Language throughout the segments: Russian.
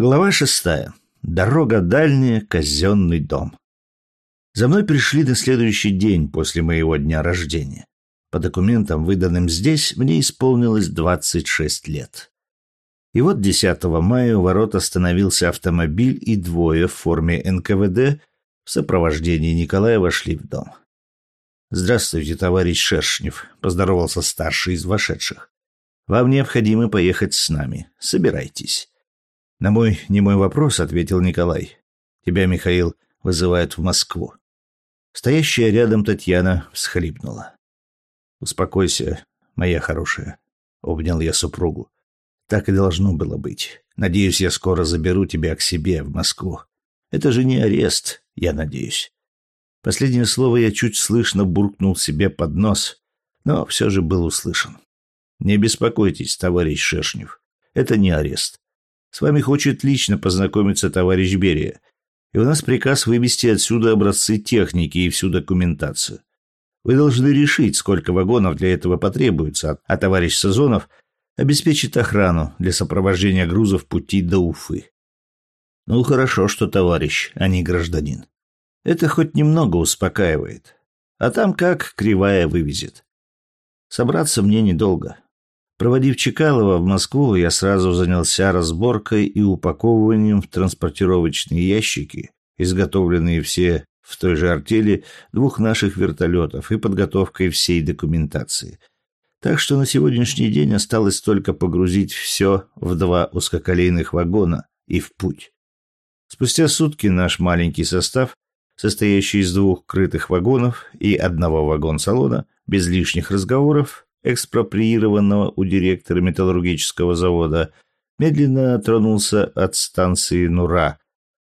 Глава шестая. Дорога дальняя, казенный дом. За мной пришли на следующий день после моего дня рождения. По документам, выданным здесь, мне исполнилось 26 лет. И вот 10 мая у ворот остановился автомобиль, и двое в форме НКВД в сопровождении Николая вошли в дом. «Здравствуйте, товарищ Шершнев», — поздоровался старший из вошедших. «Вам необходимо поехать с нами. Собирайтесь». На мой немой вопрос ответил Николай. «Тебя, Михаил, вызывают в Москву». Стоящая рядом Татьяна всхлипнула. «Успокойся, моя хорошая», — обнял я супругу. «Так и должно было быть. Надеюсь, я скоро заберу тебя к себе в Москву. Это же не арест, я надеюсь». Последнее слово я чуть слышно буркнул себе под нос, но все же был услышан. «Не беспокойтесь, товарищ Шершнев. Это не арест. С вами хочет лично познакомиться товарищ Берия, и у нас приказ вывести отсюда образцы техники и всю документацию. Вы должны решить, сколько вагонов для этого потребуется, а товарищ Сазонов обеспечит охрану для сопровождения грузов пути до Уфы. Ну, хорошо, что товарищ, а не гражданин. Это хоть немного успокаивает. А там как кривая вывезет. Собраться мне недолго. Проводив Чекалова в Москву, я сразу занялся разборкой и упаковыванием в транспортировочные ящики, изготовленные все в той же артели, двух наших вертолетов и подготовкой всей документации. Так что на сегодняшний день осталось только погрузить все в два узкоколейных вагона и в путь. Спустя сутки наш маленький состав, состоящий из двух крытых вагонов и одного вагон-салона, без лишних разговоров, экспроприированного у директора металлургического завода, медленно тронулся от станции Нура,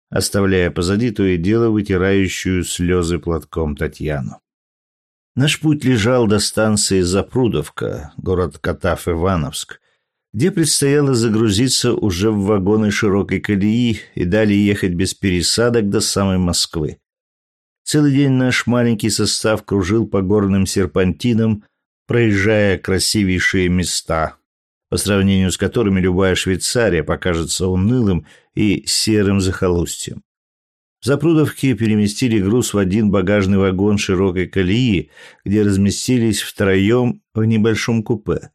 оставляя позади то и дело вытирающую слезы платком Татьяну. Наш путь лежал до станции Запрудовка, город Катав-Ивановск, где предстояло загрузиться уже в вагоны широкой колеи и далее ехать без пересадок до самой Москвы. Целый день наш маленький состав кружил по горным серпантинам, проезжая красивейшие места, по сравнению с которыми любая Швейцария покажется унылым и серым захолустьем. В Запрудовке переместили груз в один багажный вагон широкой колеи, где разместились втроем в небольшом купе.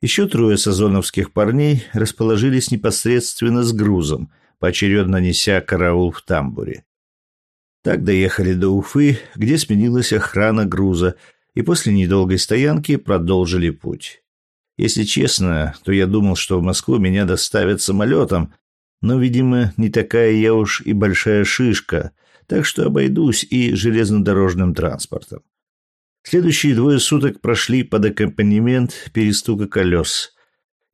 Еще трое сазоновских парней расположились непосредственно с грузом, поочередно неся караул в тамбуре. Так доехали до Уфы, где сменилась охрана груза, и после недолгой стоянки продолжили путь. Если честно, то я думал, что в Москву меня доставят самолетом, но, видимо, не такая я уж и большая шишка, так что обойдусь и железнодорожным транспортом. Следующие двое суток прошли под аккомпанемент перестука колес.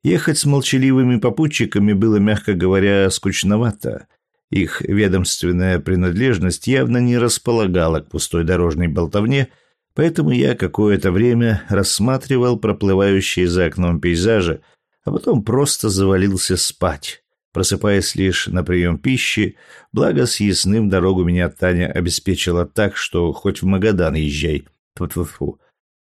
Ехать с молчаливыми попутчиками было, мягко говоря, скучновато. Их ведомственная принадлежность явно не располагала к пустой дорожной болтовне – Поэтому я какое-то время рассматривал проплывающие за окном пейзажи, а потом просто завалился спать, просыпаясь лишь на прием пищи, благо с ясным дорогу меня Таня обеспечила так, что хоть в Магадан езжай. Тьфу -тьфу -тьфу.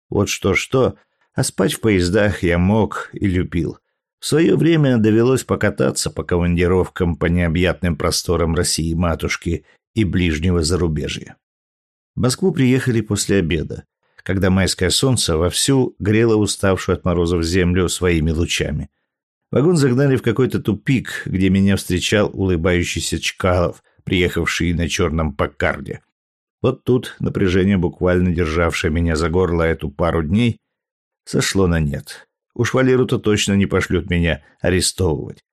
Вот что-что, а спать в поездах я мог и любил. В свое время довелось покататься по командировкам по необъятным просторам России-матушки и ближнего зарубежья. В Москву приехали после обеда, когда майское солнце вовсю грело уставшую от морозов землю своими лучами. Вагон загнали в какой-то тупик, где меня встречал улыбающийся Чкалов, приехавший на черном Паккарде. Вот тут напряжение, буквально державшее меня за горло эту пару дней, сошло на нет. Уж Валеру-то точно не пошлют меня арестовывать.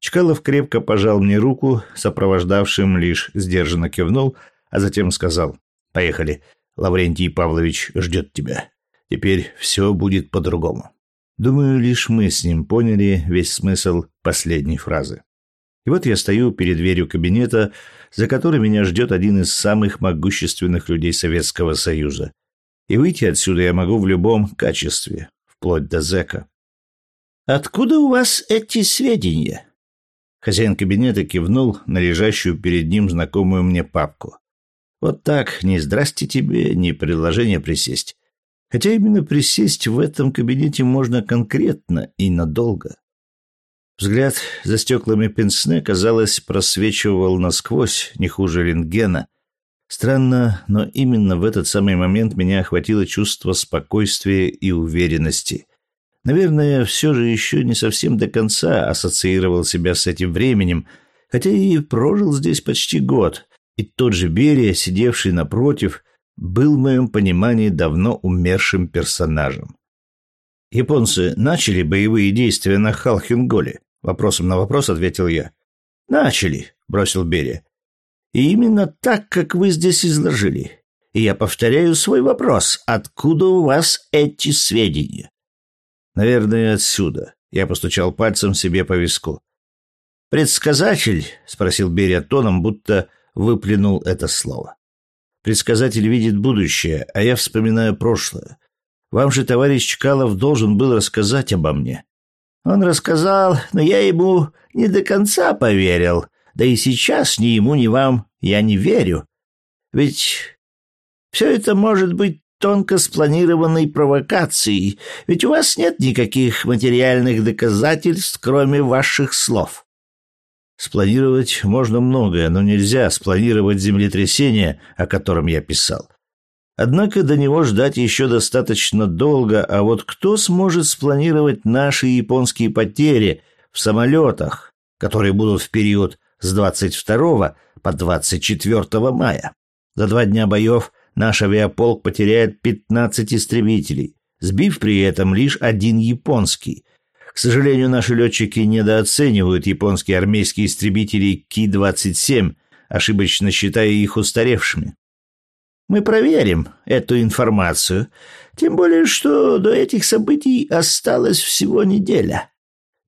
Чкалов крепко пожал мне руку, сопровождавшим лишь сдержанно кивнул, а затем сказал Поехали. Лаврентий Павлович ждет тебя. Теперь все будет по-другому. Думаю, лишь мы с ним поняли весь смысл последней фразы. И вот я стою перед дверью кабинета, за которой меня ждет один из самых могущественных людей Советского Союза. И выйти отсюда я могу в любом качестве, вплоть до зэка. «Откуда у вас эти сведения?» Хозяин кабинета кивнул на лежащую перед ним знакомую мне папку. Вот так, ни здрасте тебе, ни предложение присесть. Хотя именно присесть в этом кабинете можно конкретно и надолго. Взгляд за стеклами пенсне, казалось, просвечивал насквозь, не хуже рентгена. Странно, но именно в этот самый момент меня охватило чувство спокойствия и уверенности. Наверное, все же еще не совсем до конца ассоциировал себя с этим временем, хотя и прожил здесь почти год. И тот же Берия, сидевший напротив, был в моем понимании давно умершим персонажем. Японцы начали боевые действия на Халхинголе? Вопросом на вопрос ответил я. Начали, бросил Берия. И именно так, как вы здесь изложили. И я повторяю свой вопрос. Откуда у вас эти сведения? Наверное, отсюда. Я постучал пальцем себе по виску. «Предсказатель?» — спросил Берия тоном, будто выплюнул это слово. «Предсказатель видит будущее, а я вспоминаю прошлое. Вам же товарищ Чкалов должен был рассказать обо мне. Он рассказал, но я ему не до конца поверил. Да и сейчас ни ему, ни вам я не верю. Ведь все это может быть тонко спланированной провокацией, ведь у вас нет никаких материальных доказательств, кроме ваших слов. Спланировать можно многое, но нельзя спланировать землетрясение, о котором я писал. Однако до него ждать еще достаточно долго, а вот кто сможет спланировать наши японские потери в самолетах, которые будут в период с 22 по 24 мая? За два дня боев наш авиаполк потеряет 15 истребителей, сбив при этом лишь один японский. К сожалению, наши летчики недооценивают японские армейские истребители Ки-27, ошибочно считая их устаревшими. Мы проверим эту информацию, тем более, что до этих событий осталась всего неделя.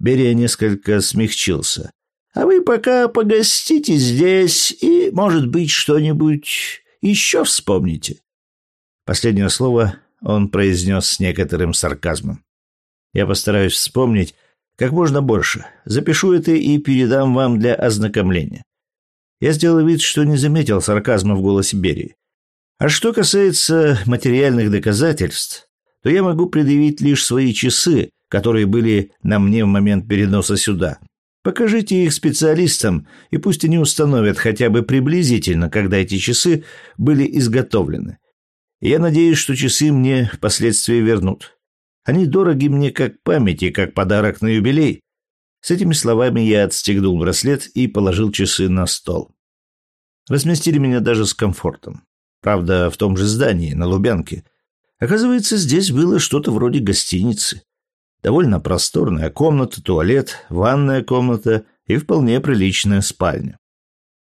Берия несколько смягчился. А вы пока погостите здесь и, может быть, что-нибудь еще вспомните. Последнее слово он произнес с некоторым сарказмом. Я постараюсь вспомнить как можно больше. Запишу это и передам вам для ознакомления. Я сделал вид, что не заметил сарказма в голосе Берии. А что касается материальных доказательств, то я могу предъявить лишь свои часы, которые были на мне в момент переноса сюда. Покажите их специалистам, и пусть они установят хотя бы приблизительно, когда эти часы были изготовлены. Я надеюсь, что часы мне впоследствии вернут. Они дороги мне как память и как подарок на юбилей. С этими словами я отстегнул браслет и положил часы на стол. Разместили меня даже с комфортом. Правда, в том же здании, на Лубянке. Оказывается, здесь было что-то вроде гостиницы. Довольно просторная комната, туалет, ванная комната и вполне приличная спальня.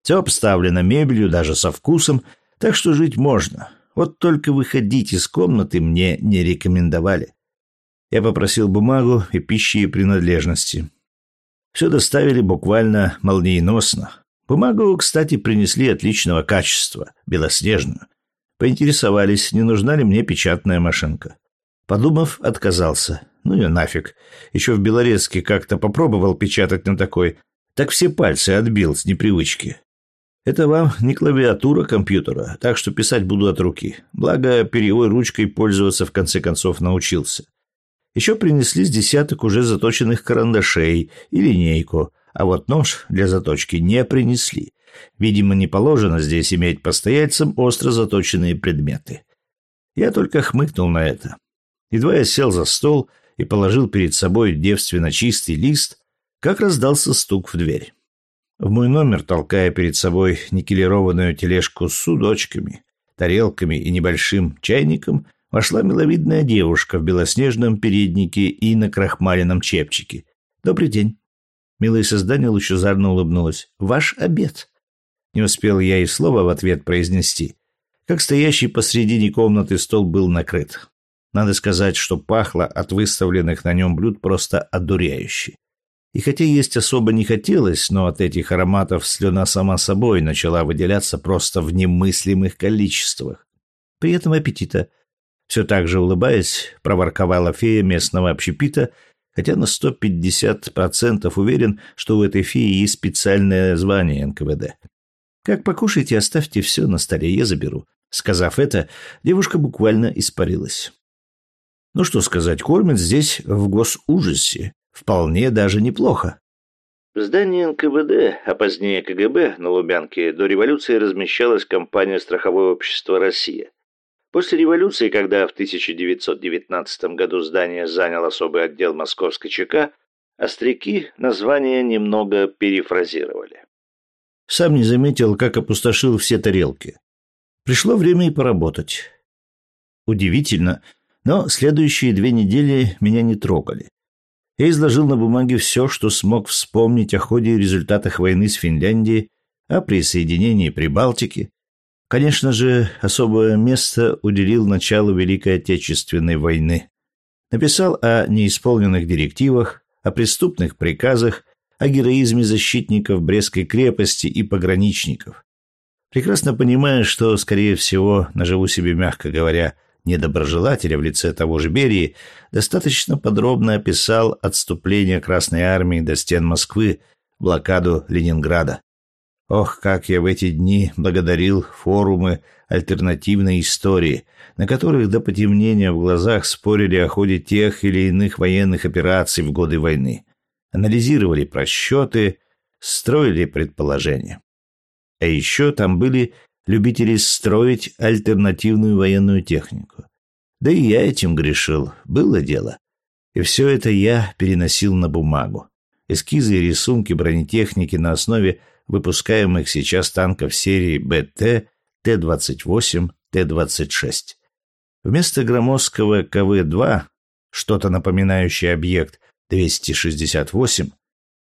Все обставлено мебелью, даже со вкусом, так что жить можно. Вот только выходить из комнаты мне не рекомендовали. Я попросил бумагу и пищи и принадлежности. Все доставили буквально молниеносно. Бумагу, кстати, принесли отличного качества, белоснежную. Поинтересовались, не нужна ли мне печатная машинка. Подумав, отказался. Ну и нафиг. Еще в Белорецке как-то попробовал печатать на такой. Так все пальцы отбил с непривычки. Это вам не клавиатура компьютера, так что писать буду от руки. Благо, перьевой ручкой пользоваться в конце концов научился. Еще принесли с десяток уже заточенных карандашей и линейку, а вот нож для заточки не принесли. Видимо, не положено здесь иметь постояльцам остро заточенные предметы. Я только хмыкнул на это. Едва я сел за стол и положил перед собой девственно чистый лист, как раздался стук в дверь. В мой номер, толкая перед собой никелированную тележку с судочками, тарелками и небольшим чайником, вошла миловидная девушка в белоснежном переднике и на крахмаленном чепчике. «Добрый день». Милое создание лучезарно улыбнулось. «Ваш обед». Не успел я и слова в ответ произнести, как стоящий посредине комнаты стол был накрыт. Надо сказать, что пахло от выставленных на нем блюд просто одуряюще. И хотя есть особо не хотелось, но от этих ароматов слюна сама собой начала выделяться просто в немыслимых количествах. При этом аппетита все так же улыбаясь, проворковала фея местного общепита, хотя на 150% уверен, что у этой феи есть специальное звание НКВД. «Как покушаете, оставьте все на столе, я заберу». Сказав это, девушка буквально испарилась. Ну что сказать, кормят здесь в госужасе. Вполне даже неплохо. В здании НКВД, а позднее КГБ на Лубянке до революции размещалась компания «Страховое общество Россия». После революции, когда в 1919 году здание занял особый отдел московской ЧК, остряки название немного перефразировали. Сам не заметил, как опустошил все тарелки. Пришло время и поработать. Удивительно, но следующие две недели меня не трогали. Я изложил на бумаге все, что смог вспомнить о ходе и результатах войны с Финляндией, о присоединении Прибалтики. Конечно же, особое место уделил началу Великой Отечественной войны. Написал о неисполненных директивах, о преступных приказах, о героизме защитников Брестской крепости и пограничников. Прекрасно понимая, что, скорее всего, наживу себе, мягко говоря, недоброжелателя в лице того же Берии, достаточно подробно описал отступление Красной Армии до стен Москвы, блокаду Ленинграда. Ох, как я в эти дни благодарил форумы альтернативной истории, на которых до потемнения в глазах спорили о ходе тех или иных военных операций в годы войны, анализировали просчеты, строили предположения. А еще там были любители строить альтернативную военную технику. Да и я этим грешил, было дело. И все это я переносил на бумагу. Эскизы и рисунки бронетехники на основе выпускаемых сейчас танков серии БТ, Т-28, Т-26. Вместо громоздкого КВ-2, что-то напоминающее объект 268,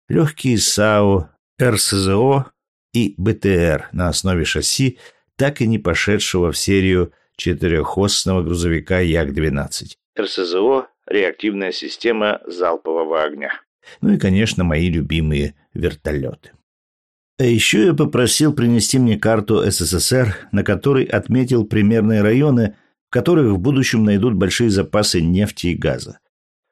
легкие САУ, РСЗО и БТР на основе шасси, так и не пошедшего в серию четырехосного грузовика Як-12. РСЗО – реактивная система залпового огня. Ну и, конечно, мои любимые вертолеты. А еще я попросил принести мне карту СССР, на которой отметил примерные районы, в которых в будущем найдут большие запасы нефти и газа.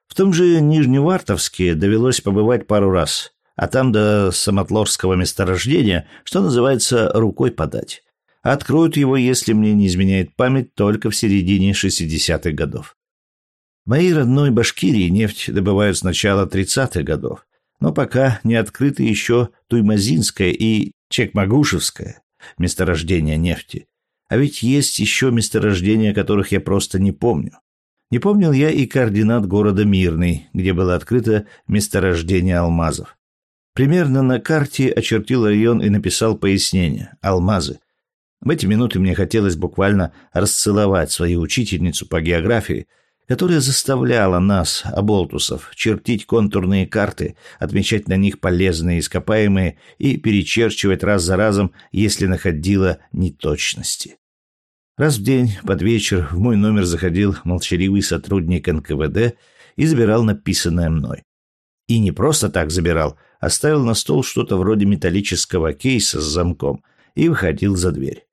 В том же Нижневартовске довелось побывать пару раз а там до самотлорского месторождения, что называется, рукой подать. Откроют его, если мне не изменяет память, только в середине 60-х годов. В моей родной Башкирии нефть добывают с начала 30-х годов, но пока не открыты еще Туймазинское и Чекмагушевское месторождения нефти. А ведь есть еще месторождения, которых я просто не помню. Не помнил я и координат города Мирный, где было открыто месторождение алмазов. Примерно на карте очертил район и написал пояснение «Алмазы». В эти минуты мне хотелось буквально расцеловать свою учительницу по географии, которая заставляла нас, оболтусов, чертить контурные карты, отмечать на них полезные ископаемые и перечерчивать раз за разом, если находила неточности. Раз в день под вечер в мой номер заходил молчаливый сотрудник НКВД и забирал написанное мной. И не просто так забирал, оставил на стол что-то вроде металлического кейса с замком и выходил за дверь.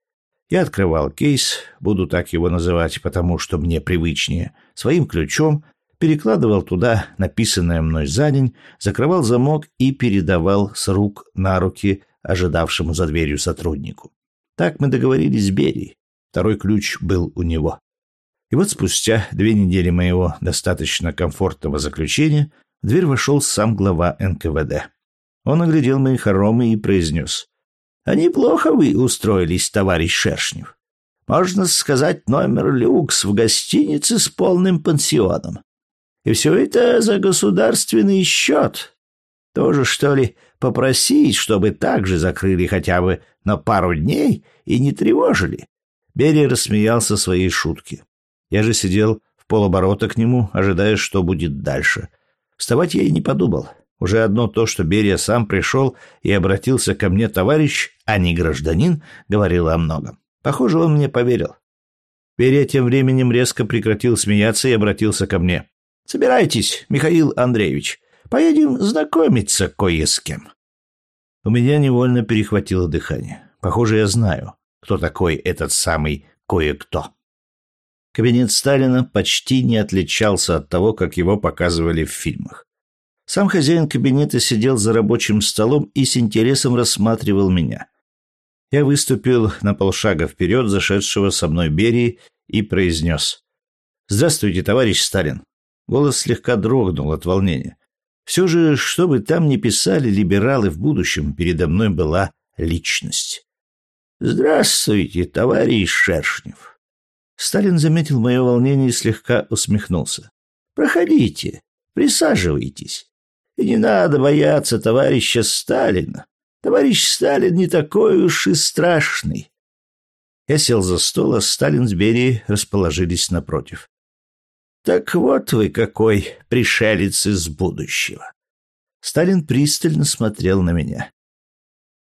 Я открывал кейс, буду так его называть, потому что мне привычнее, своим ключом, перекладывал туда написанное мной за день, закрывал замок и передавал с рук на руки ожидавшему за дверью сотруднику. Так мы договорились с Берией. Второй ключ был у него. И вот спустя две недели моего достаточно комфортного заключения в дверь вошел сам глава НКВД. Он оглядел мои хоромы и произнес. «А неплохо вы устроились, товарищ Шершнев. Можно сказать, номер люкс в гостинице с полным пансионом. И все это за государственный счет. Тоже, что ли, попросить, чтобы также закрыли хотя бы на пару дней и не тревожили?» Берия рассмеялся своей шутке. Я же сидел в полоборота к нему, ожидая, что будет дальше. Вставать я и не подумал. Уже одно то, что Берия сам пришел и обратился ко мне товарищ, а не гражданин, говорило о многом. Похоже, он мне поверил. Берия тем временем резко прекратил смеяться и обратился ко мне. «Собирайтесь, Михаил Андреевич, поедем знакомиться кое с кем». У меня невольно перехватило дыхание. Похоже, я знаю, кто такой этот самый кое-кто. Кабинет Сталина почти не отличался от того, как его показывали в фильмах. Сам хозяин кабинета сидел за рабочим столом и с интересом рассматривал меня. Я выступил на полшага вперед зашедшего со мной Берии и произнес. «Здравствуйте, товарищ Сталин». Голос слегка дрогнул от волнения. Все же, что бы там ни писали либералы в будущем, передо мной была личность. «Здравствуйте, товарищ Шершнев!» Сталин заметил мое волнение и слегка усмехнулся. «Проходите, присаживайтесь. И не надо бояться товарища Сталина. Товарищ Сталин не такой уж и страшный. Я сел за стол, а Сталин с Берией расположились напротив. «Так вот вы какой пришелец из будущего!» Сталин пристально смотрел на меня.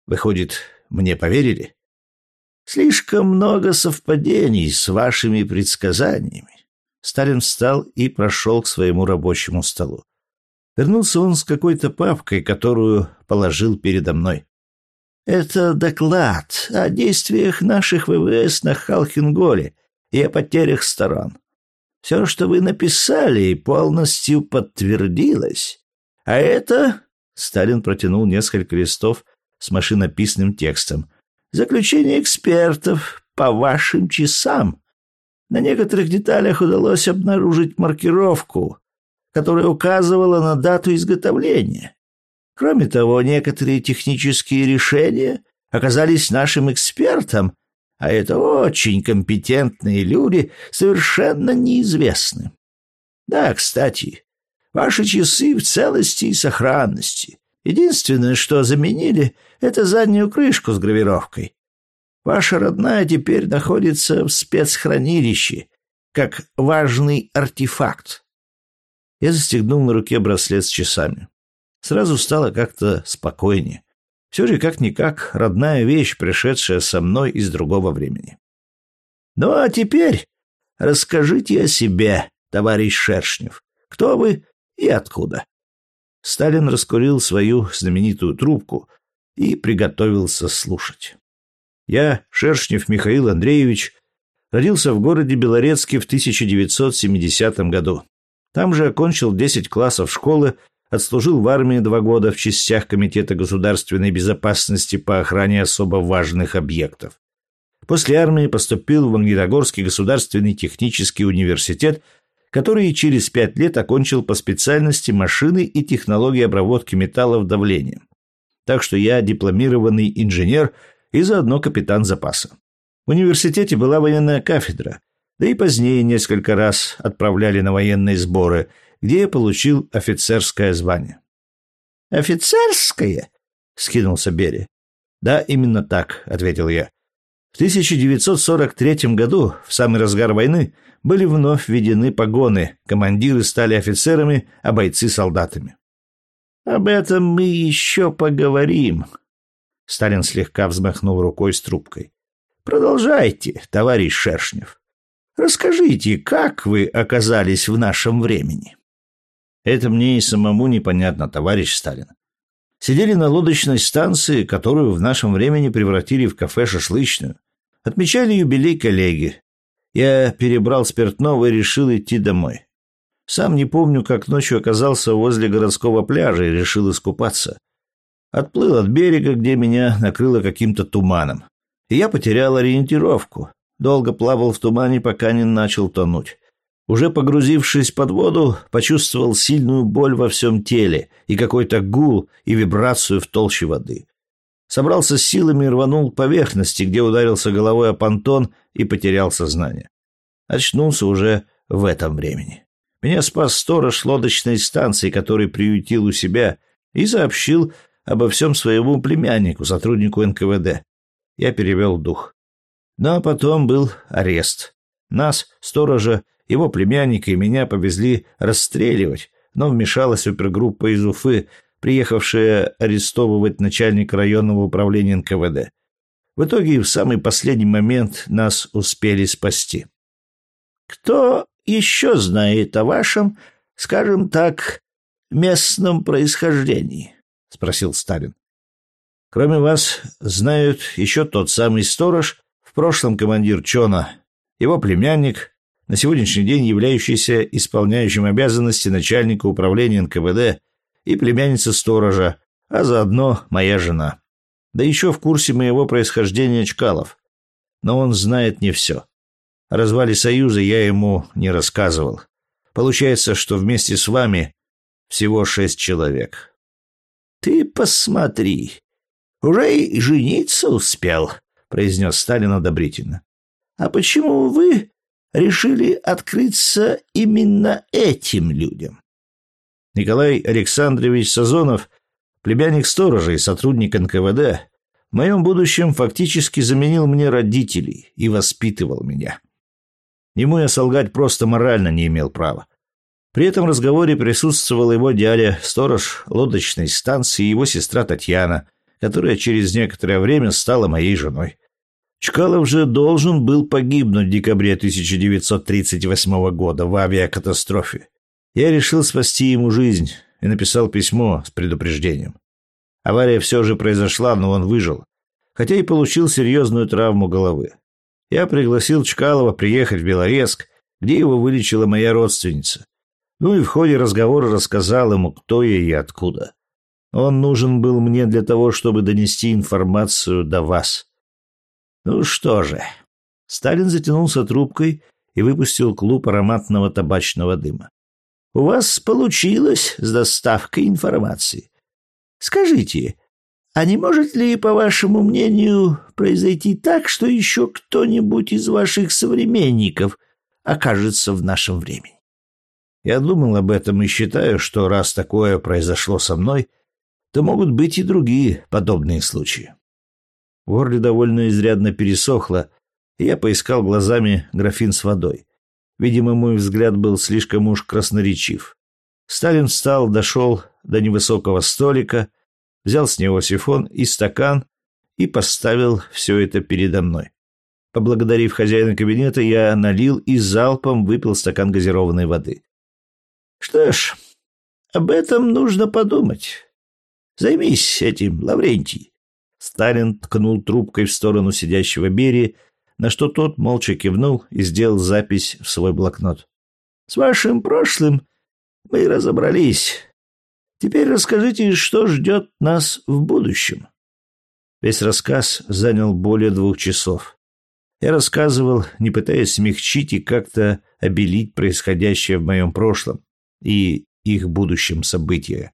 «Выходит, мне поверили?» «Слишком много совпадений с вашими предсказаниями». Сталин встал и прошел к своему рабочему столу. Вернулся он с какой-то папкой, которую положил передо мной. «Это доклад о действиях наших ВВС на Халхинголе и о потерях сторон. Все, что вы написали, полностью подтвердилось. А это...» Сталин протянул несколько листов с машинописным текстом. «Заключение экспертов по вашим часам. На некоторых деталях удалось обнаружить маркировку, которая указывала на дату изготовления. Кроме того, некоторые технические решения оказались нашим экспертам, а это очень компетентные люди, совершенно неизвестны. Да, кстати, ваши часы в целости и сохранности. Единственное, что заменили, это заднюю крышку с гравировкой. Ваша родная теперь находится в спецхранилище, как важный артефакт. Я застегнул на руке браслет с часами. Сразу стало как-то спокойнее. Все же, как-никак, родная вещь, пришедшая со мной из другого времени. Ну а теперь расскажите о себе, товарищ Шершнев. Кто вы и откуда? Сталин раскурил свою знаменитую трубку и приготовился слушать. Я, Шершнев Михаил Андреевич, родился в городе Белорецке в 1970 году. Там же окончил 10 классов школы, отслужил в армии два года в частях Комитета государственной безопасности по охране особо важных объектов. После армии поступил в Магнитогорский государственный технический университет, который через пять лет окончил по специальности машины и технологии обработки металлов давлением. Так что я дипломированный инженер и заодно капитан запаса. В университете была военная кафедра, да и позднее несколько раз отправляли на военные сборы, где я получил офицерское звание. «Офицерское?» — скинулся Берри. «Да, именно так», — ответил я. В 1943 году, в самый разгар войны, были вновь введены погоны, командиры стали офицерами, а бойцы — солдатами. «Об этом мы еще поговорим», — Сталин слегка взмахнул рукой с трубкой. «Продолжайте, товарищ Шершнев». Расскажите, как вы оказались в нашем времени?» «Это мне и самому непонятно, товарищ Сталин. Сидели на лодочной станции, которую в нашем времени превратили в кафе-шашлычную. Отмечали юбилей коллеги. Я перебрал спиртного и решил идти домой. Сам не помню, как ночью оказался возле городского пляжа и решил искупаться. Отплыл от берега, где меня накрыло каким-то туманом. И я потерял ориентировку. Долго плавал в тумане, пока не начал тонуть. Уже погрузившись под воду, почувствовал сильную боль во всем теле и какой-то гул и вибрацию в толще воды. Собрался с силами и рванул к поверхности, где ударился головой о понтон и потерял сознание. Очнулся уже в этом времени. Меня спас сторож лодочной станции, который приютил у себя и сообщил обо всем своему племяннику, сотруднику НКВД. Я перевел дух. Но потом был арест. Нас, сторожа, его племянника и меня повезли расстреливать, но вмешалась супергруппа из Уфы, приехавшая арестовывать начальника районного управления НКВД. В итоге в самый последний момент нас успели спасти. «Кто еще знает о вашем, скажем так, местном происхождении?» — спросил Сталин. «Кроме вас знают еще тот самый сторож, в прошлом командир Чона, его племянник, на сегодняшний день являющийся исполняющим обязанности начальника управления НКВД и племянница сторожа, а заодно моя жена. Да еще в курсе моего происхождения Чкалов. Но он знает не все. О развале Союза я ему не рассказывал. Получается, что вместе с вами всего шесть человек. «Ты посмотри, уже и жениться успел», — произнес Сталин одобрительно. «А почему вы решили открыться именно этим людям?» Николай Александрович Сазонов, племянник сторожа и сотрудник НКВД, в моем будущем фактически заменил мне родителей и воспитывал меня. Ему я солгать просто морально не имел права. При этом разговоре присутствовал его дядя, сторож лодочной станции и его сестра Татьяна, которая через некоторое время стала моей женой. Чкалов же должен был погибнуть в декабре 1938 года в авиакатастрофе. Я решил спасти ему жизнь и написал письмо с предупреждением. Авария все же произошла, но он выжил, хотя и получил серьезную травму головы. Я пригласил Чкалова приехать в Белорецк, где его вылечила моя родственница. Ну и в ходе разговора рассказал ему, кто я и откуда. Он нужен был мне для того, чтобы донести информацию до вас. Ну что же. Сталин затянулся трубкой и выпустил клуб ароматного табачного дыма. У вас получилось с доставкой информации. Скажите, а не может ли, по вашему мнению, произойти так, что еще кто-нибудь из ваших современников окажется в нашем времени? Я думал об этом и считаю, что раз такое произошло со мной, то могут быть и другие подобные случаи. В горле довольно изрядно пересохло, и я поискал глазами графин с водой. Видимо, мой взгляд был слишком уж красноречив. Сталин встал, дошел до невысокого столика, взял с него сифон и стакан и поставил все это передо мной. Поблагодарив хозяина кабинета, я налил и залпом выпил стакан газированной воды. Что ж, об этом нужно подумать. Займись этим, Лаврентий. Сталин ткнул трубкой в сторону сидящего Берии, на что тот молча кивнул и сделал запись в свой блокнот. С вашим прошлым мы разобрались. Теперь расскажите, что ждет нас в будущем. Весь рассказ занял более двух часов. Я рассказывал, не пытаясь смягчить и как-то обелить происходящее в моем прошлом и их будущем события.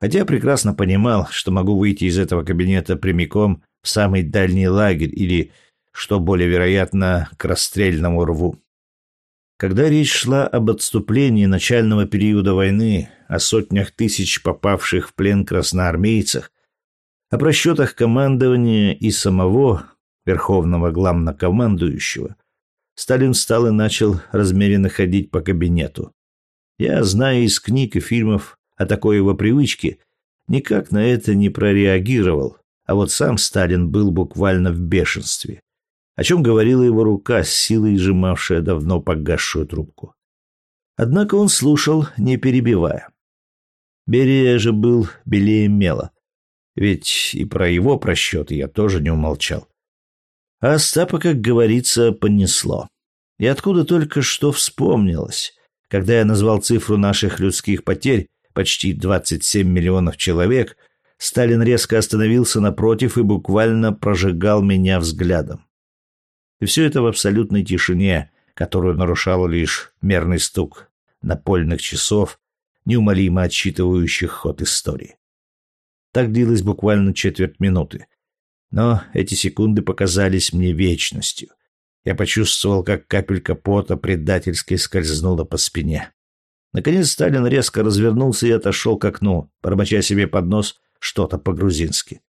Хотя прекрасно понимал, что могу выйти из этого кабинета прямиком в самый дальний лагерь или, что более вероятно, к расстрельному рву. Когда речь шла об отступлении начального периода войны, о сотнях тысяч попавших в плен красноармейцах, о просчетах командования и самого верховного главнокомандующего, Сталин встал и начал размеренно ходить по кабинету. Я, зная из книг и фильмов о такой его привычке, никак на это не прореагировал, а вот сам Сталин был буквально в бешенстве, о чем говорила его рука, с силой сжимавшая давно погасшую трубку. Однако он слушал, не перебивая. Берия же был белее мела, ведь и про его просчеты я тоже не умолчал. А Остапа, как говорится, понесло. И откуда только что вспомнилось, когда я назвал цифру наших людских потерь, почти 27 миллионов человек, Сталин резко остановился напротив и буквально прожигал меня взглядом. И все это в абсолютной тишине, которую нарушал лишь мерный стук напольных часов, неумолимо отсчитывающих ход истории. Так длилось буквально четверть минуты. Но эти секунды показались мне вечностью. Я почувствовал, как капелька пота предательски скользнула по спине. Наконец Сталин резко развернулся и отошел к окну, бормоча себе под нос что-то по-грузински.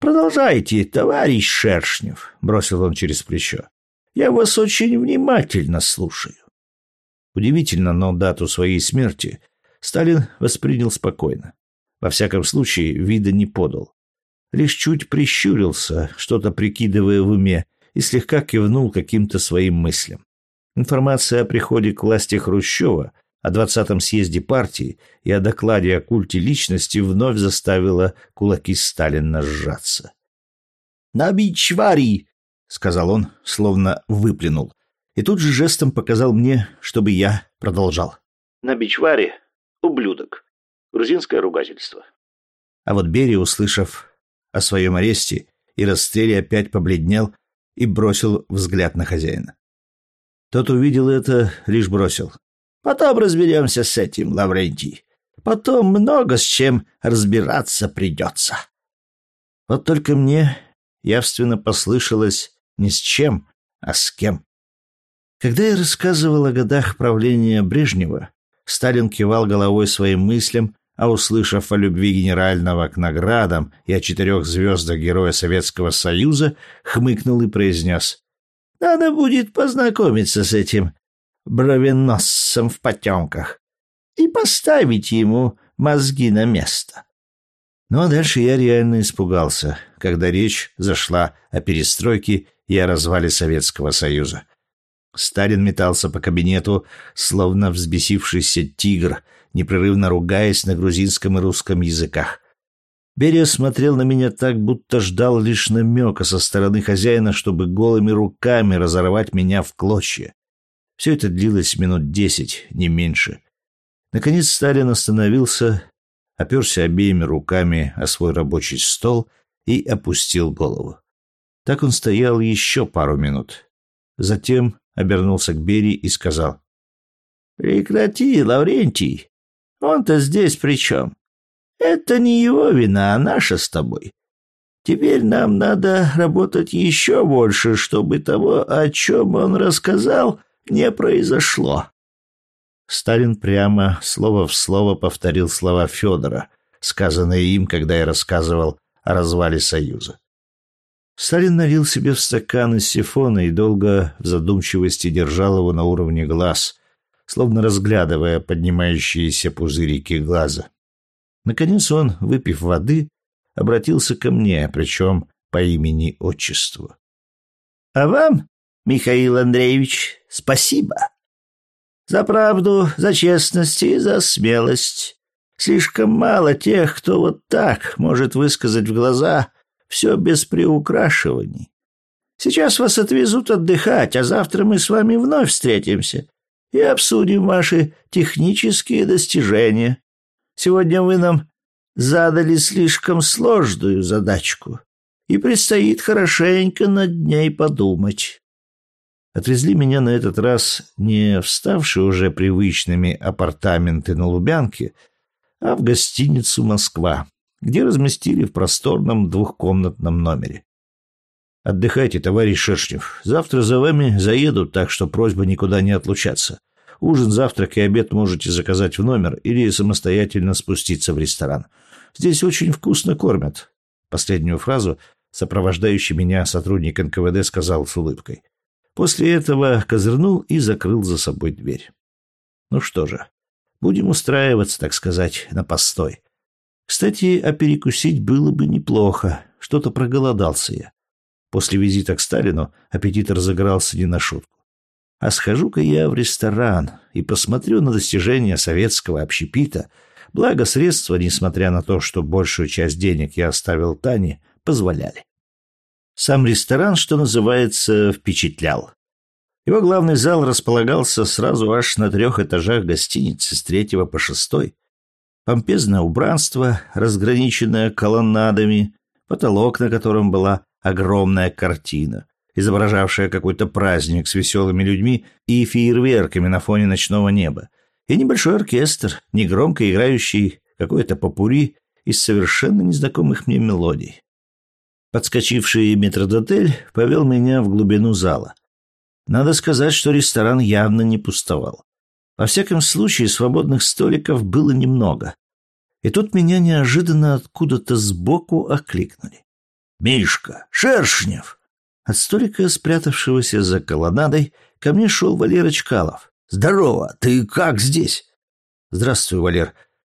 «Продолжайте, товарищ Шершнев», — бросил он через плечо. «Я вас очень внимательно слушаю». Удивительно, но дату своей смерти Сталин воспринял спокойно. Во всяком случае, вида не подал. Лишь чуть прищурился, что-то прикидывая в уме, и слегка кивнул каким-то своим мыслям. Информация о приходе к власти Хрущева, о двадцатом съезде партии и о докладе о культе личности вновь заставила кулаки Сталина сжаться. «Набить вари!» — сказал он, словно выплюнул, и тут же жестом показал мне, чтобы я продолжал. «Набить вари — ублюдок. Грузинское ругательство». А вот Берия, услышав о своем аресте и расстреле, опять побледнел и бросил взгляд на хозяина. Тот увидел это, лишь бросил. «Потом разберемся с этим, Лаврентий. Потом много с чем разбираться придется. Вот только мне явственно послышалось не с чем, а с кем. Когда я рассказывал о годах правления Брежнева, Сталин кивал головой своим мыслям, а услышав о любви генерального к наградам и о четырех звездах Героя Советского Союза, хмыкнул и произнес «Надо будет познакомиться с этим бровеносцем в потемках и поставить ему мозги на место». Ну а дальше я реально испугался, когда речь зашла о перестройке и о развале Советского Союза. Сталин метался по кабинету, словно взбесившийся тигр, непрерывно ругаясь на грузинском и русском языках. Берия смотрел на меня так, будто ждал лишь намека со стороны хозяина, чтобы голыми руками разорвать меня в клочья. Все это длилось минут десять, не меньше. Наконец Сталин остановился, оперся обеими руками о свой рабочий стол и опустил голову. Так он стоял еще пару минут. Затем обернулся к Берии и сказал. «Прекрати, Лаврентий. Он-то здесь при чем? Это не его вина, а наша с тобой. Теперь нам надо работать еще больше, чтобы того, о чем он рассказал, не произошло. Сталин прямо слово в слово повторил слова Федора, сказанные им, когда я рассказывал о развале Союза. Сталин налил себе в стакан из сифона и долго в задумчивости держал его на уровне глаз, словно разглядывая поднимающиеся пузырики глаза. Наконец он, выпив воды, обратился ко мне, причем по имени-отчеству. — А вам, Михаил Андреевич, спасибо. За правду, за честность и за смелость. Слишком мало тех, кто вот так может высказать в глаза все без приукрашиваний. Сейчас вас отвезут отдыхать, а завтра мы с вами вновь встретимся и обсудим ваши технические достижения. Сегодня вы нам задали слишком сложную задачку, и предстоит хорошенько над ней подумать. Отвезли меня на этот раз не вставшие уже привычными апартаменты на Лубянке, а в гостиницу «Москва», где разместили в просторном двухкомнатном номере. «Отдыхайте, товарищ Шершнев. Завтра за вами заедут, так что просьба никуда не отлучаться. Ужин, завтрак и обед можете заказать в номер или самостоятельно спуститься в ресторан. Здесь очень вкусно кормят». Последнюю фразу сопровождающий меня сотрудник НКВД сказал с улыбкой. После этого козырнул и закрыл за собой дверь. Ну что же, будем устраиваться, так сказать, на постой. Кстати, а перекусить было бы неплохо. Что-то проголодался я. После визита к Сталину аппетит разыгрался не на шутку. А схожу-ка я в ресторан и посмотрю на достижения советского общепита, благо средства, несмотря на то, что большую часть денег я оставил Тане, позволяли. Сам ресторан, что называется, впечатлял. Его главный зал располагался сразу аж на трех этажах гостиницы с третьего по шестой. Помпезное убранство, разграниченное колоннадами, потолок, на котором была огромная картина, изображавшая какой-то праздник с веселыми людьми и фейерверками на фоне ночного неба, и небольшой оркестр, негромко играющий какой-то попури из совершенно незнакомых мне мелодий. Подскочивший метродотель повел меня в глубину зала. Надо сказать, что ресторан явно не пустовал. Во всяком случае, свободных столиков было немного. И тут меня неожиданно откуда-то сбоку окликнули. «Мишка! Шершнев!» От столика, спрятавшегося за колоннадой, ко мне шел Валера Чкалов. «Здорово! Ты как здесь?» «Здравствуй, Валер».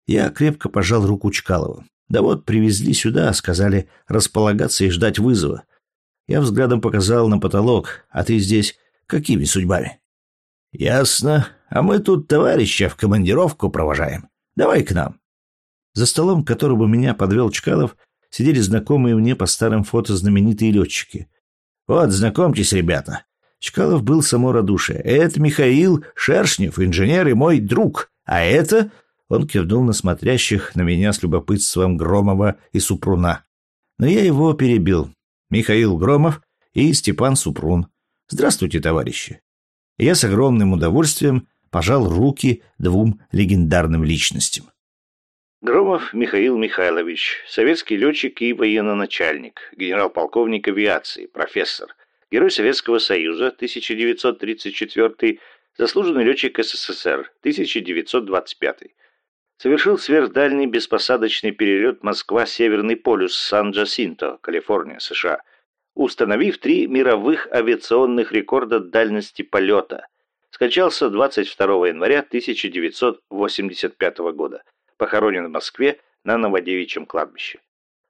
Я крепко пожал руку Чкалова. Да вот, привезли сюда, сказали располагаться и ждать вызова. Я взглядом показал на потолок, а ты здесь какими судьбами? Ясно. А мы тут товарища в командировку провожаем. Давай к нам. За столом, к которому меня подвел Чкалов, сидели знакомые мне по старым фото знаменитые летчики. Вот, знакомьтесь, ребята. Чкалов был само радушие. Это Михаил Шершнев, инженер и мой друг. А это он кивнул на смотрящих на меня с любопытством Громова и Супруна. Но я его перебил. Михаил Громов и Степан Супрун. Здравствуйте, товарищи. Я с огромным удовольствием пожал руки двум легендарным личностям. Громов Михаил Михайлович, советский летчик и военно-начальник, генерал-полковник авиации, профессор, Герой Советского Союза 1934, заслуженный летчик СССР 1925. Совершил сверхдальний беспосадочный перелет Москва-Северный полюс Сан-Джасинто, Калифорния, США, установив три мировых авиационных рекорда дальности полета. Скончался 22 января 1985 года похоронен в Москве на Новодевичьем кладбище.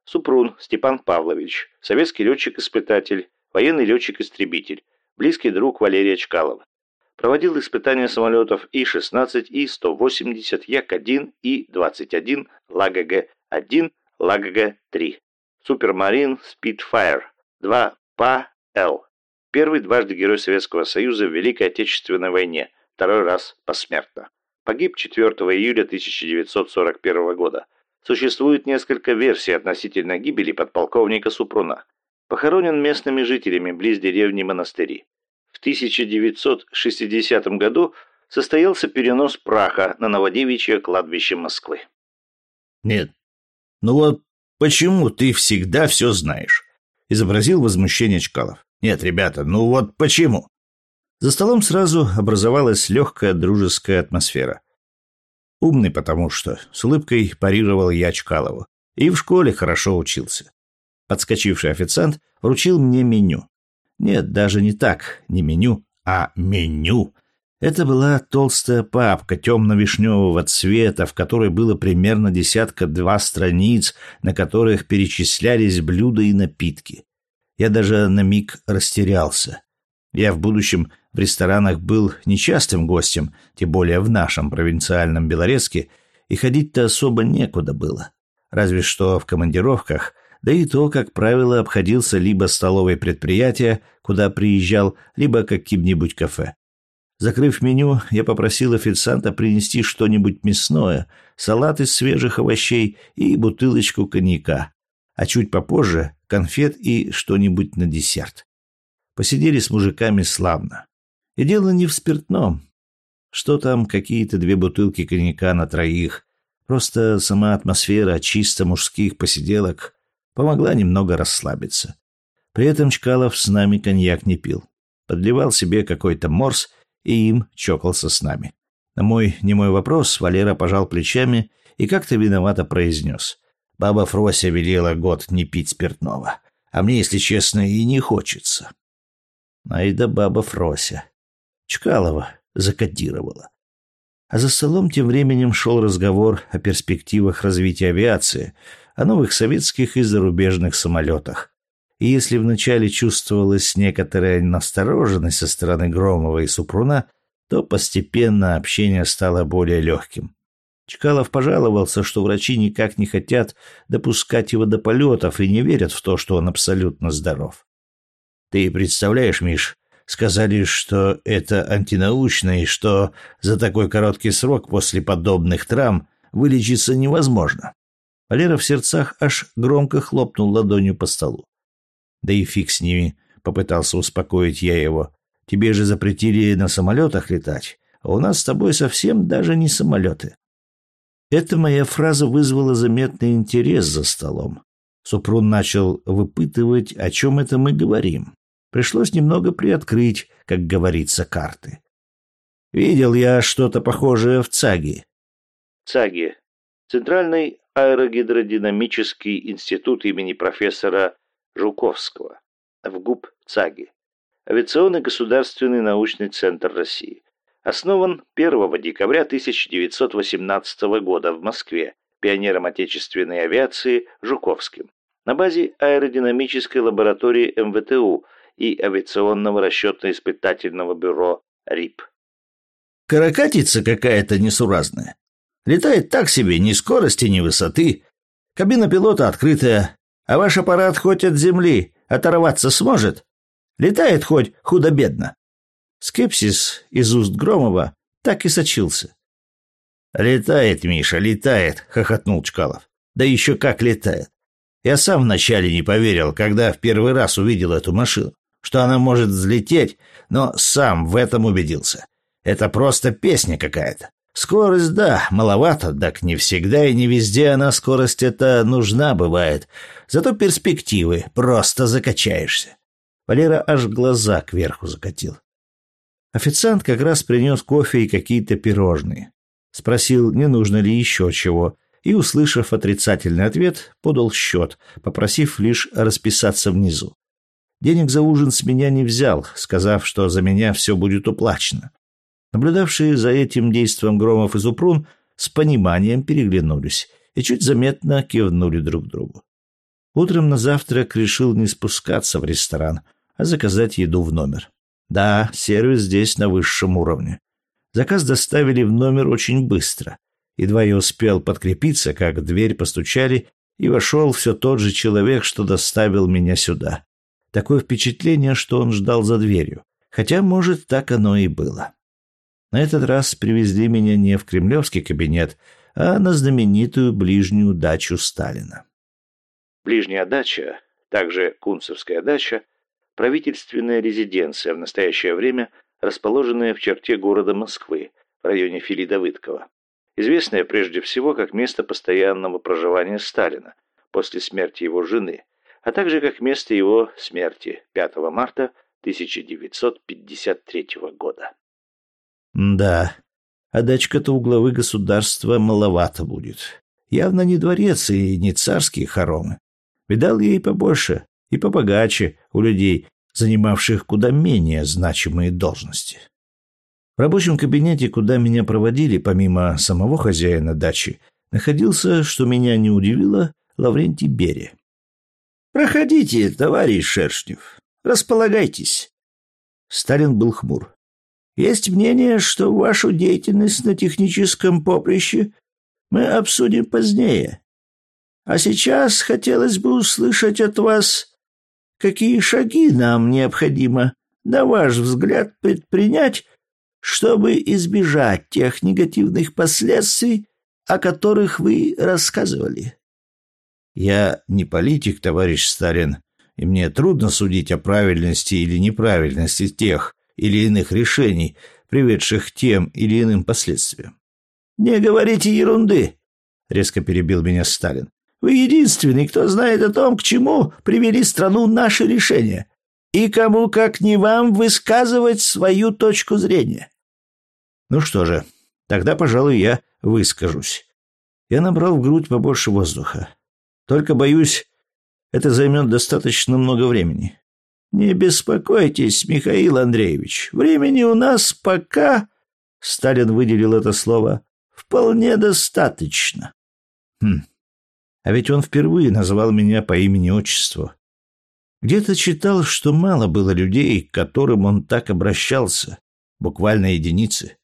Супрун Степан Павлович, советский летчик-испытатель, военный летчик-истребитель, близкий друг Валерия Чкалова. Проводил испытания самолетов И-16, И-180, Як-1, И-21, Лагг-1, Лагг-3. Супермарин Спитфайр 2 ПА-Л. Первый дважды Герой Советского Союза в Великой Отечественной войне, второй раз посмертно. Погиб 4 июля 1941 года. Существует несколько версий относительно гибели подполковника Супруна. Похоронен местными жителями близ деревни Монастыри. В 1960 году состоялся перенос праха на Новодевичье кладбище Москвы. «Нет, ну вот почему ты всегда все знаешь?» — изобразил возмущение Чкалов. «Нет, ребята, ну вот почему?» За столом сразу образовалась легкая дружеская атмосфера. Умный потому что, с улыбкой парировал я Чкалову. И в школе хорошо учился. Подскочивший официант вручил мне меню. Нет, даже не так, не меню, а меню. Это была толстая папка темно-вишневого цвета, в которой было примерно десятка-два страниц, на которых перечислялись блюда и напитки. Я даже на миг растерялся. Я в будущем в ресторанах был нечастым гостем, тем более в нашем провинциальном Белорецке, и ходить-то особо некуда было. Разве что в командировках, да и то, как правило, обходился либо столовой предприятия, куда приезжал, либо каким-нибудь кафе. Закрыв меню, я попросил официанта принести что-нибудь мясное, салат из свежих овощей и бутылочку коньяка, а чуть попозже конфет и что-нибудь на десерт. Посидели с мужиками славно. И дело не в спиртном. Что там, какие-то две бутылки коньяка на троих. Просто сама атмосфера чисто мужских посиделок помогла немного расслабиться. При этом Чкалов с нами коньяк не пил. Подливал себе какой-то морс и им чокался с нами. На мой немой вопрос Валера пожал плечами и как-то виновато произнес. «Баба Фрося велела год не пить спиртного, а мне, если честно, и не хочется». Ай да баба Фрося. Чкалова закодировала. А за столом тем временем шел разговор о перспективах развития авиации, о новых советских и зарубежных самолетах. И если вначале чувствовалась некоторая настороженность со стороны Громова и Супруна, то постепенно общение стало более легким. Чкалов пожаловался, что врачи никак не хотят допускать его до полетов и не верят в то, что он абсолютно здоров. «Ты представляешь, Миш, Сказали, что это антинаучно и что за такой короткий срок после подобных травм вылечиться невозможно. Валера в сердцах аж громко хлопнул ладонью по столу. Да и фиг с ними, попытался успокоить я его. Тебе же запретили на самолетах летать, а у нас с тобой совсем даже не самолеты. Эта моя фраза вызвала заметный интерес за столом. Супрун начал выпытывать, о чем это мы говорим. Пришлось немного приоткрыть, как говорится, карты. Видел я что-то похожее в ЦАГе. ЦАГе. Центральный аэрогидродинамический институт имени профессора Жуковского. В ГУП ЦАГе. Авиационный государственный научный центр России. Основан 1 декабря 1918 года в Москве пионером отечественной авиации Жуковским на базе аэродинамической лаборатории МВТУ – и авиационного расчетно-испытательного бюро РИП. Каракатица какая-то несуразная. Летает так себе, ни скорости, ни высоты. Кабина пилота открытая, а ваш аппарат хоть от земли оторваться сможет? Летает хоть худо-бедно. Скепсис из уст Громова так и сочился. «Летает, Миша, летает!» — хохотнул Чкалов. «Да еще как летает! Я сам вначале не поверил, когда в первый раз увидел эту машину что она может взлететь, но сам в этом убедился. Это просто песня какая-то. Скорость, да, маловато, так не всегда и не везде она скорость эта нужна бывает. Зато перспективы, просто закачаешься. Валера аж глаза кверху закатил. Официант как раз принес кофе и какие-то пирожные. Спросил, не нужно ли еще чего, и, услышав отрицательный ответ, подал счет, попросив лишь расписаться внизу. Денег за ужин с меня не взял, сказав, что за меня все будет уплачено. Наблюдавшие за этим действием Громов и Зупрун с пониманием переглянулись и чуть заметно кивнули друг другу. Утром на завтрак решил не спускаться в ресторан, а заказать еду в номер. Да, сервис здесь на высшем уровне. Заказ доставили в номер очень быстро. Едва я успел подкрепиться, как в дверь постучали, и вошел все тот же человек, что доставил меня сюда. Такое впечатление, что он ждал за дверью. Хотя, может, так оно и было. На этот раз привезли меня не в кремлевский кабинет, а на знаменитую ближнюю дачу Сталина. Ближняя дача, также Кунцевская дача, правительственная резиденция в настоящее время, расположенная в черте города Москвы, в районе Филидовыткова. Известная прежде всего как место постоянного проживания Сталина после смерти его жены, а также как место его смерти 5 марта 1953 года. Да, а дачка-то у главы государства маловато будет. Явно не дворец и не царские хоромы. Видал ей побольше и побогаче у людей, занимавших куда менее значимые должности. В рабочем кабинете, куда меня проводили, помимо самого хозяина дачи, находился, что меня не удивило, Лаврентий Берия. «Проходите, товарищ Шершнев, располагайтесь». Сталин был хмур. Есть мнение, что вашу деятельность на техническом поприще мы обсудим позднее. А сейчас хотелось бы услышать от вас, какие шаги нам необходимо, на ваш взгляд, предпринять, чтобы избежать тех негативных последствий, о которых вы рассказывали. Я не политик, товарищ Сталин, и мне трудно судить о правильности или неправильности тех, или иных решений, приведших к тем или иным последствиям. «Не говорите ерунды!» — резко перебил меня Сталин. «Вы единственный, кто знает о том, к чему привели страну наши решения, и кому, как не вам, высказывать свою точку зрения». «Ну что же, тогда, пожалуй, я выскажусь». Я набрал в грудь побольше воздуха. Только, боюсь, это займет достаточно много времени. «Не беспокойтесь, Михаил Андреевич, времени у нас пока...» Сталин выделил это слово. «Вполне достаточно». Хм. А ведь он впервые назвал меня по имени-отчеству. Где-то читал, что мало было людей, к которым он так обращался. Буквально единицы.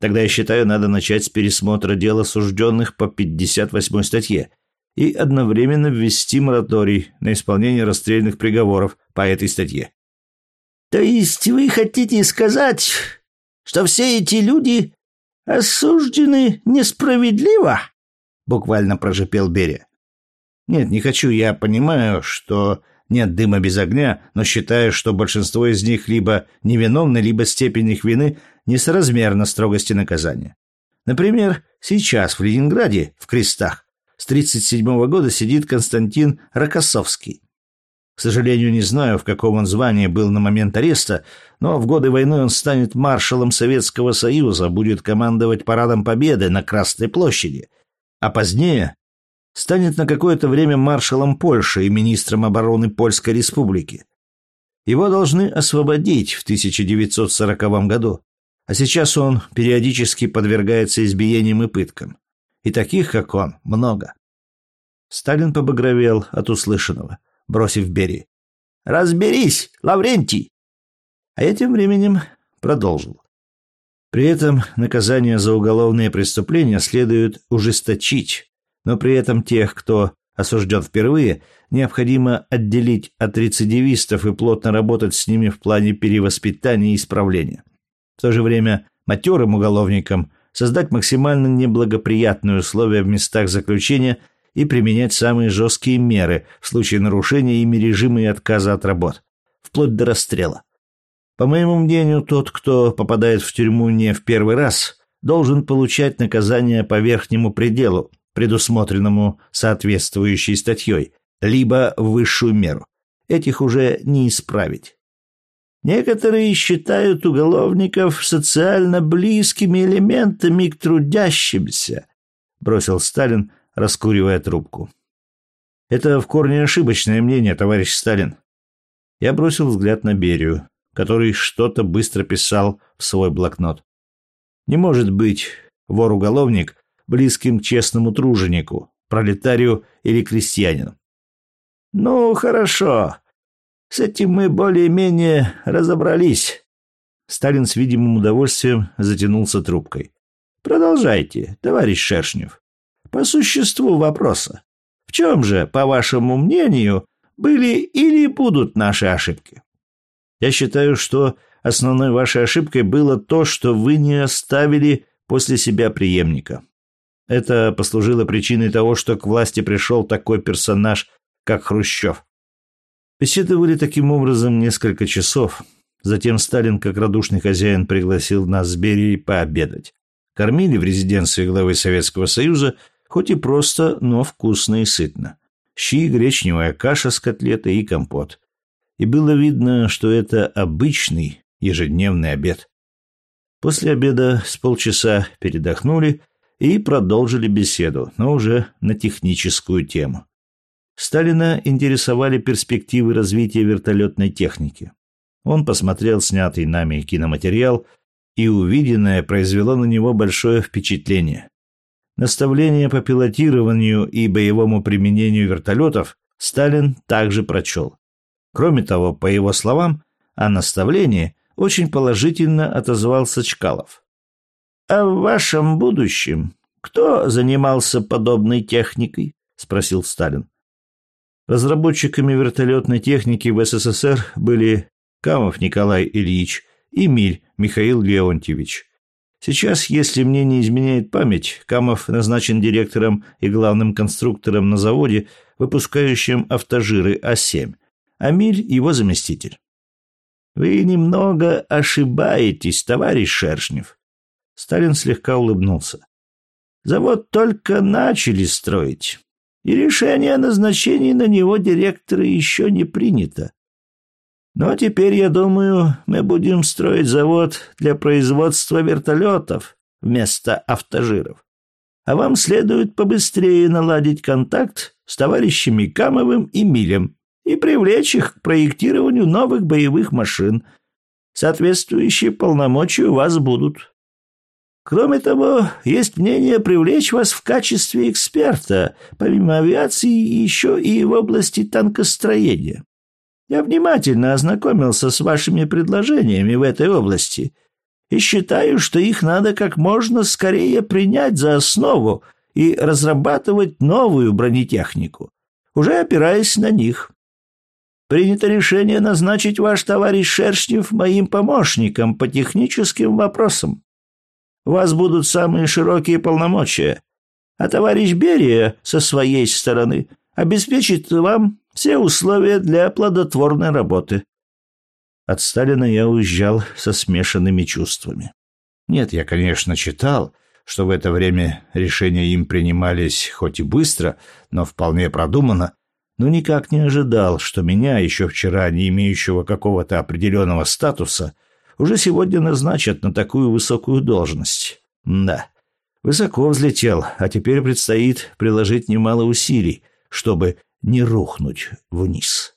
Тогда, я считаю, надо начать с пересмотра дел осужденных по 58 статье и одновременно ввести мораторий на исполнение расстрельных приговоров по этой статье. То есть вы хотите сказать, что все эти люди осуждены несправедливо? Буквально прожипел Берия. Нет, не хочу. Я понимаю, что нет дыма без огня, но считаю, что большинство из них либо невиновны, либо степень их вины несоразмерна строгости наказания. Например, сейчас в Ленинграде, в крестах, с 1937 года сидит Константин Рокоссовский. К сожалению, не знаю, в каком он звании был на момент ареста, но в годы войны он станет маршалом Советского Союза, будет командовать парадом Победы на Красной площади, а позднее станет на какое-то время маршалом Польши и министром обороны Польской Республики. Его должны освободить в 1940 году, а сейчас он периодически подвергается избиениям и пыткам. И таких, как он, много. Сталин побагровел от услышанного, бросив Бери. «Разберись, Лаврентий!» А я тем временем продолжил. При этом наказание за уголовные преступления следует ужесточить, но при этом тех, кто осужден впервые, необходимо отделить от рецидивистов и плотно работать с ними в плане перевоспитания и исправления. В то же время матерым уголовникам создать максимально неблагоприятные условия в местах заключения и применять самые жесткие меры в случае нарушения ими режима и отказа от работ, вплоть до расстрела. По моему мнению, тот, кто попадает в тюрьму не в первый раз, должен получать наказание по верхнему пределу, предусмотренному соответствующей статьей, либо высшую меру. Этих уже не исправить. Некоторые считают уголовников социально близкими элементами к трудящимся, бросил Сталин, раскуривая трубку. Это в корне ошибочное мнение, товарищ Сталин. Я бросил взгляд на Берию, который что-то быстро писал в свой блокнот. Не может быть вор-уголовник близким к честному труженику, пролетарию или крестьянину. Ну, хорошо. С этим мы более-менее разобрались. Сталин с видимым удовольствием затянулся трубкой. Продолжайте, товарищ Шершнев. По существу вопроса. В чем же, по вашему мнению, были или будут наши ошибки? Я считаю, что основной вашей ошибкой было то, что вы не оставили после себя преемника. Это послужило причиной того, что к власти пришел такой персонаж, как Хрущев. Беседовали таким образом несколько часов. Затем Сталин, как радушный хозяин, пригласил нас с Берией пообедать. Кормили в резиденции главы Советского Союза, хоть и просто, но вкусно и сытно. Щи, гречневая каша с котлетой и компот. И было видно, что это обычный ежедневный обед. После обеда с полчаса передохнули и продолжили беседу, но уже на техническую тему. Сталина интересовали перспективы развития вертолетной техники. Он посмотрел снятый нами киноматериал, и увиденное произвело на него большое впечатление. Наставления по пилотированию и боевому применению вертолетов Сталин также прочел. Кроме того, по его словам, о наставлении очень положительно отозвался Чкалов. «А в вашем будущем кто занимался подобной техникой?» — спросил Сталин. Разработчиками вертолетной техники в СССР были Камов Николай Ильич и Миль Михаил Леонтьевич. Сейчас, если мне не изменяет память, Камов назначен директором и главным конструктором на заводе, выпускающем автожиры А7, а Миль – его заместитель. «Вы немного ошибаетесь, товарищ Шершнев». Сталин слегка улыбнулся. «Завод только начали строить и решение о назначении на него директора еще не принято. Но теперь, я думаю, мы будем строить завод для производства вертолетов вместо автожиров. А вам следует побыстрее наладить контакт с товарищами Камовым и Милем и привлечь их к проектированию новых боевых машин. Соответствующие полномочия у вас будут. Кроме того, есть мнение привлечь вас в качестве эксперта, помимо авиации, еще и в области танкостроения. Я внимательно ознакомился с вашими предложениями в этой области и считаю, что их надо как можно скорее принять за основу и разрабатывать новую бронетехнику, уже опираясь на них. Принято решение назначить ваш товарищ Шершнев моим помощником по техническим вопросам. У вас будут самые широкие полномочия, а товарищ Берия со своей стороны обеспечит вам все условия для плодотворной работы. От Сталина я уезжал со смешанными чувствами. Нет, я, конечно, читал, что в это время решения им принимались хоть и быстро, но вполне продуманно, но никак не ожидал, что меня, еще вчера не имеющего какого-то определенного статуса, уже сегодня назначат на такую высокую должность. Да, высоко взлетел, а теперь предстоит приложить немало усилий, чтобы не рухнуть вниз.